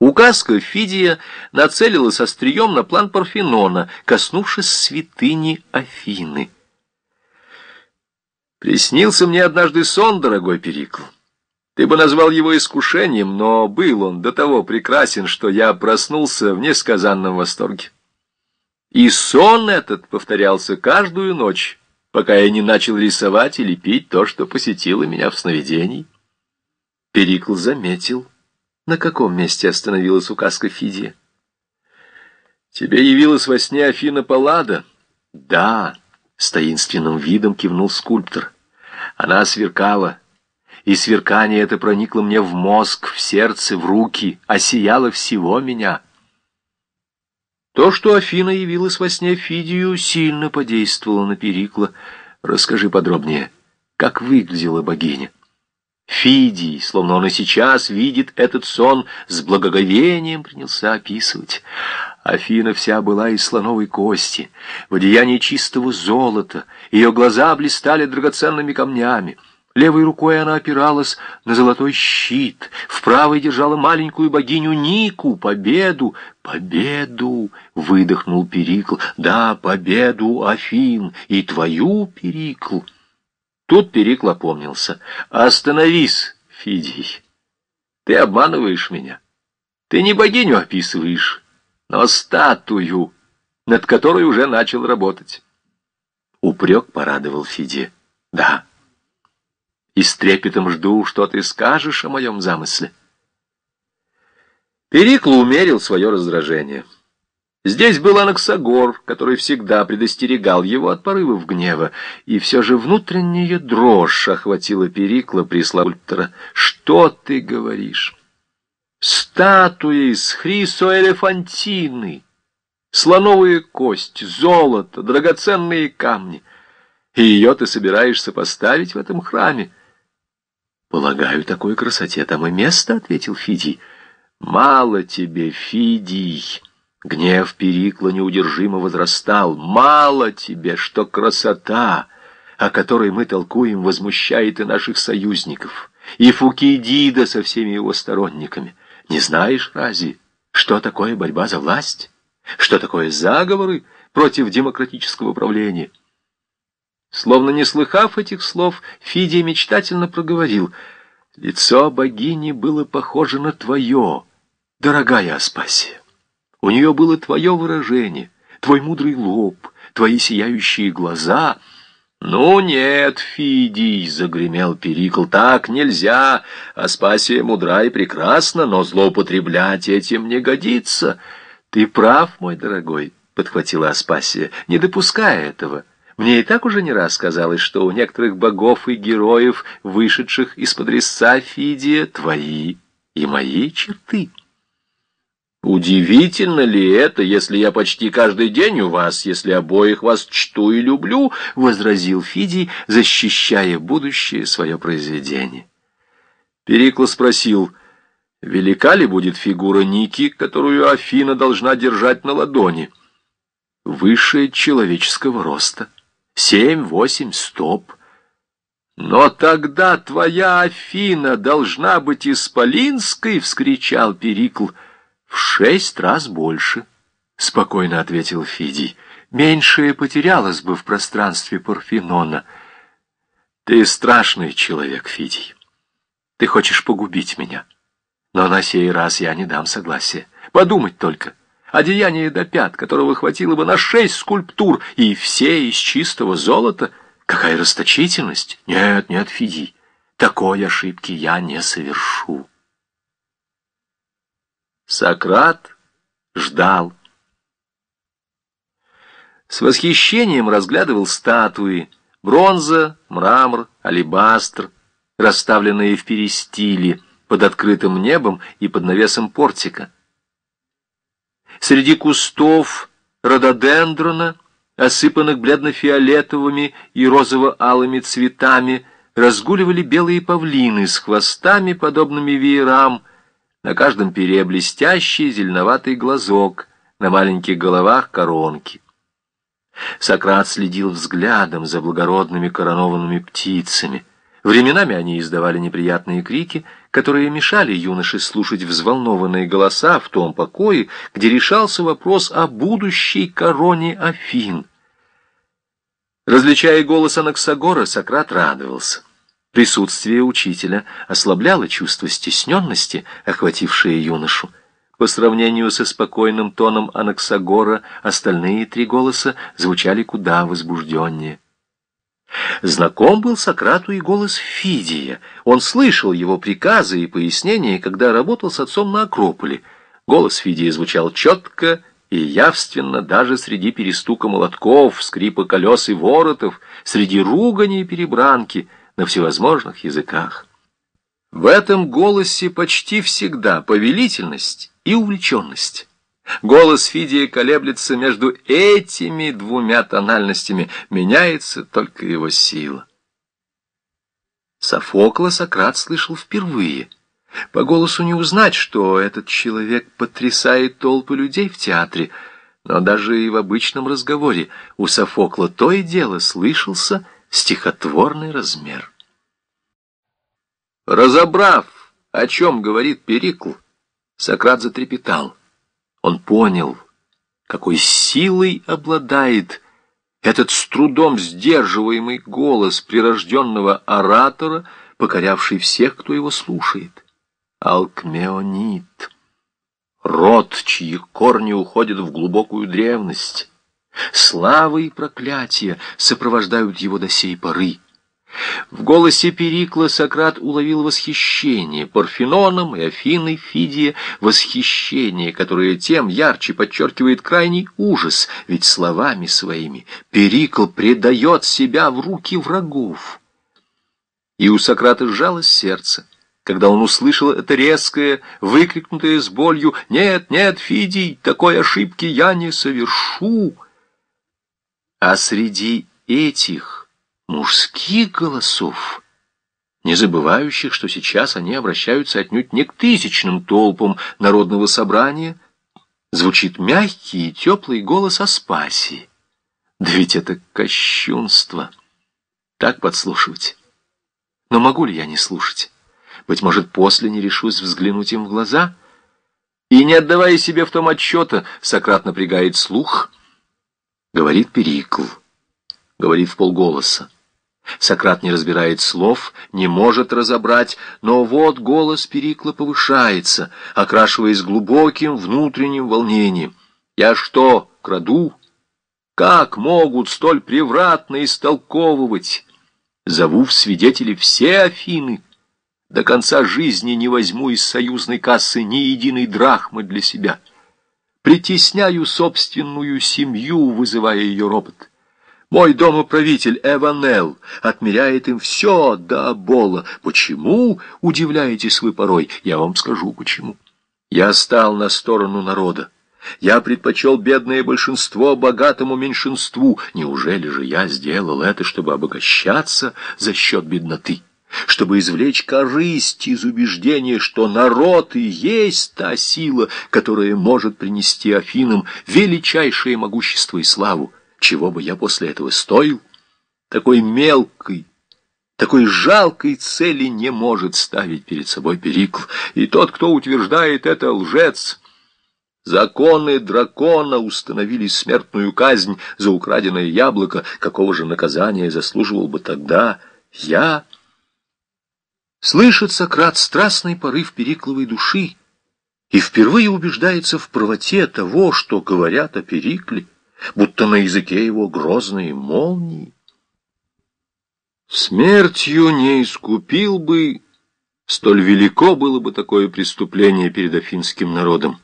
Указка Фидия нацелилась острием на план Парфенона, коснувшись святыни Афины. «Приснился мне однажды сон, дорогой Перикл. Ты бы назвал его искушением, но был он до того прекрасен, что я проснулся в несказанном восторге. И сон этот повторялся каждую ночь, пока я не начал рисовать или пить то, что посетило меня в сновидении». Перикл заметил — на каком месте остановилась указка Фидия? Тебе явилась во сне Афина Паллада? Да, с таинственным видом кивнул скульптор. Она сверкала, и сверкание это проникло мне в мозг, в сердце, в руки, осияло всего меня. То, что Афина явилась во сне Фидию, сильно подействовало на Перикла. Расскажи подробнее, как выглядела богиня? Фидий, словно он и сейчас видит этот сон, с благоговением принялся описывать. Афина вся была из слоновой кости, в одеянии чистого золота, ее глаза блистали драгоценными камнями. Левой рукой она опиралась на золотой щит, в правой держала маленькую богиню Нику, победу, победу, выдохнул Перикл, да, победу, Афин, и твою, Перикл. Тут Перикл опомнился. «Остановись, Фидий. Ты обманываешь меня. Ты не богиню описываешь, но статую, над которой уже начал работать». Упрек порадовал Фидия. «Да. И с трепетом жду, что ты скажешь о моем замысле». Перикл умерил свое раздражение. Здесь был Анаксагор, который всегда предостерегал его от порывов гнева, и все же внутренняя дрожь охватила Перикла при скульптора. «Что ты говоришь?» «Статуя из хрисоэлефантины, слоновая кость, золото, драгоценные камни. И ее ты собираешься поставить в этом храме?» «Полагаю, такой красоте там и место», — ответил Фидий. «Мало тебе, Фидий». Гнев Перикла неудержимо возрастал. «Мало тебе, что красота, о которой мы толкуем, возмущает и наших союзников, и Фукидида со всеми его сторонниками. Не знаешь разве, что такое борьба за власть? Что такое заговоры против демократического правления?» Словно не слыхав этих слов, Фидия мечтательно проговорил. «Лицо богини было похоже на твое, дорогая Аспасия». У нее было твое выражение, твой мудрый лоб, твои сияющие глаза. «Ну нет, Фидий!» — загремел Перикл. «Так нельзя! Аспасия мудра и прекрасна, но злоупотреблять этим не годится!» «Ты прав, мой дорогой!» — подхватила Аспасия. «Не допуская этого!» Мне и так уже не раз казалось, что у некоторых богов и героев, вышедших из-под резца Фидия, твои и мои черты. Удивительно ли это, если я почти каждый день у вас, если обоих вас чту и люблю, — возразил Фидий, защищая будущее свое произведение. Перикл спросил, велика ли будет фигура Ники, которую Афина должна держать на ладони? Выше человеческого роста. Семь-восемь стоп. «Но тогда твоя Афина должна быть исполинской!» — вскричал Перикл — «В шесть раз больше», — спокойно ответил Фидий. «Меньшее потерялось бы в пространстве Парфенона». «Ты страшный человек, Фидий. Ты хочешь погубить меня. Но на сей раз я не дам согласия. Подумать только. Одеяние до пят, которого хватило бы на шесть скульптур, и все из чистого золота. Какая расточительность! Нет, нет, Фидий, такой ошибки я не совершу». Сократ ждал. С восхищением разглядывал статуи, бронза, мрамор, алебастр, расставленные в перистиле, под открытым небом и под навесом портика. Среди кустов рододендрона, осыпанных бледно-фиолетовыми и розово-алыми цветами, разгуливали белые павлины с хвостами, подобными веерам, на каждом пере блестящий зеленоватый глазок, на маленьких головах коронки. Сократ следил взглядом за благородными коронованными птицами. Временами они издавали неприятные крики, которые мешали юноше слушать взволнованные голоса в том покое, где решался вопрос о будущей короне Афин. Различая голос Анаксагора, Сократ радовался. Присутствие учителя ослабляло чувство стесненности, охватившее юношу. По сравнению со спокойным тоном Анаксагора, остальные три голоса звучали куда возбужденнее. Знаком был Сократу и голос Фидия. Он слышал его приказы и пояснения, когда работал с отцом на Акрополе. Голос Фидия звучал четко и явственно даже среди перестука молотков, скрипа колес и воротов, среди ругани и перебранки на всевозможных языках. В этом голосе почти всегда повелительность и увлеченность. Голос Фидия колеблется между этими двумя тональностями, меняется только его сила. Софокла Сократ слышал впервые. По голосу не узнать, что этот человек потрясает толпы людей в театре, но даже и в обычном разговоре у Софокла то и дело слышался стихотворный размер. Разобрав, о чем говорит Перикл, Сократ затрепетал. Он понял, какой силой обладает этот с трудом сдерживаемый голос прирожденного оратора, покорявший всех, кто его слушает. Алкмеонит, род, чьи корни уходят в глубокую древность. Славы и проклятия сопровождают его до сей поры. В голосе Перикла Сократ уловил восхищение Парфеноном и Афиной Фидия, восхищение, которое тем ярче подчеркивает крайний ужас, ведь словами своими Перикл предает себя в руки врагов. И у Сократа сжалось сердце, когда он услышал это резкое, выкрикнутое с болью «Нет, нет, Фидий, такой ошибки я не совершу!» А среди этих мужских голосов, не забывающих, что сейчас они обращаются отнюдь не к тысячным толпам народного собрания, звучит мягкий и теплый голос Аспасии. Да ведь это кощунство. Так подслушивать. Но могу ли я не слушать? Быть может, после не решусь взглянуть им в глаза? И, не отдавая себе в том отчета, Сократ напрягает слух, говорит Перикл, говорит в полголоса. Сократ не разбирает слов, не может разобрать, но вот голос Перикла повышается, окрашиваясь глубоким внутренним волнением. «Я что, краду? Как могут столь превратно истолковывать? Зову в свидетели все Афины. До конца жизни не возьму из союзной кассы ни единой драхмы для себя. Притесняю собственную семью, вызывая ее ропот». Мой домоправитель Эванел отмеряет им все до бола. Почему, удивляетесь вы порой? Я вам скажу, почему. Я стал на сторону народа. Я предпочел бедное большинство богатому меньшинству. Неужели же я сделал это, чтобы обогащаться за счет бедноты? Чтобы извлечь корысть из убеждения, что народ и есть та сила, которая может принести Афинам величайшее могущество и славу. Чего бы я после этого стоил? Такой мелкой, такой жалкой цели не может ставить перед собой Перикл. И тот, кто утверждает это, лжец. Законы дракона установили смертную казнь за украденное яблоко. Какого же наказания заслуживал бы тогда я? Слышит Сократ страстный порыв Перикловой души и впервые убеждается в правоте того, что говорят о Перикле будто на языке его грозные молнии. Смертью не искупил бы, столь велико было бы такое преступление перед афинским народом.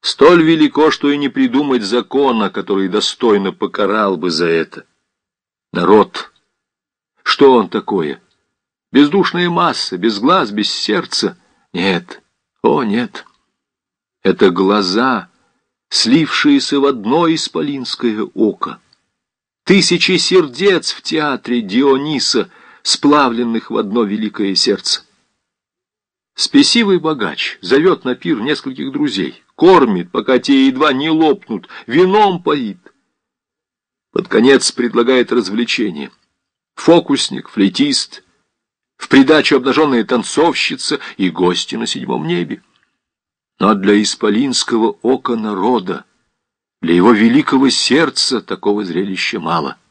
Столь велико, что и не придумать закона, который достойно покарал бы за это. Народ, что он такое? Бездушная масса, без глаз, без сердца? Нет, о нет. Это глаза — слившиеся в одно исполинское око. Тысячи сердец в театре Диониса, сплавленных в одно великое сердце. Спесивый богач зовет на пир нескольких друзей, кормит, пока те едва не лопнут, вином поит. Под конец предлагает развлечение. Фокусник, флейтист, в придачу обнаженная танцовщица и гости на седьмом небе. Но для исполинского ока народа, для его великого сердца такого зрелища мало —